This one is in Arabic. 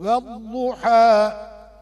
والضحى.